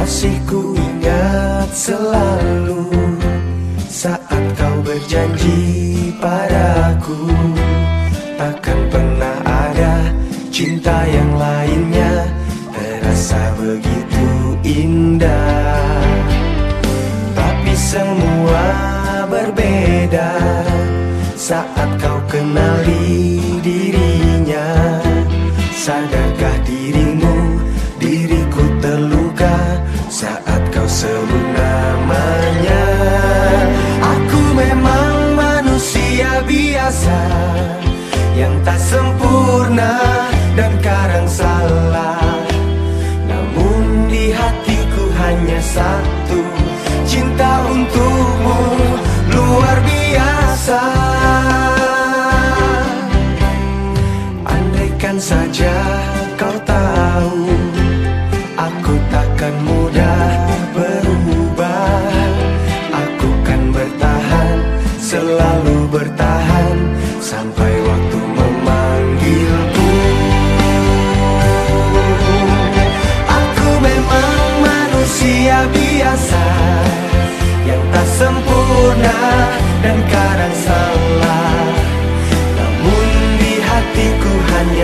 Masih ku ingat selalu Saat kau berjanji padaku. Takkan pernah ada cinta yang lainnya Terasa begitu indah. Tapi semua berbeda Saat kau kenali dirinya. Sadar sempurna dan karang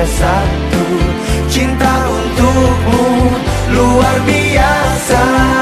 satu. Cinta untukmu luar biasa.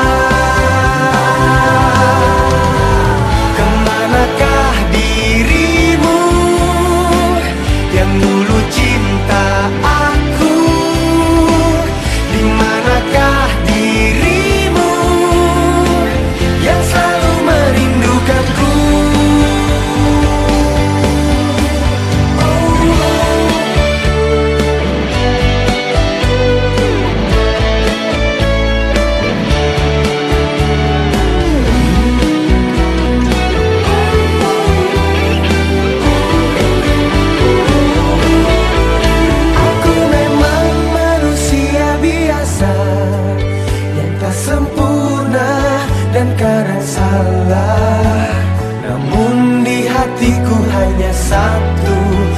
hanya satu.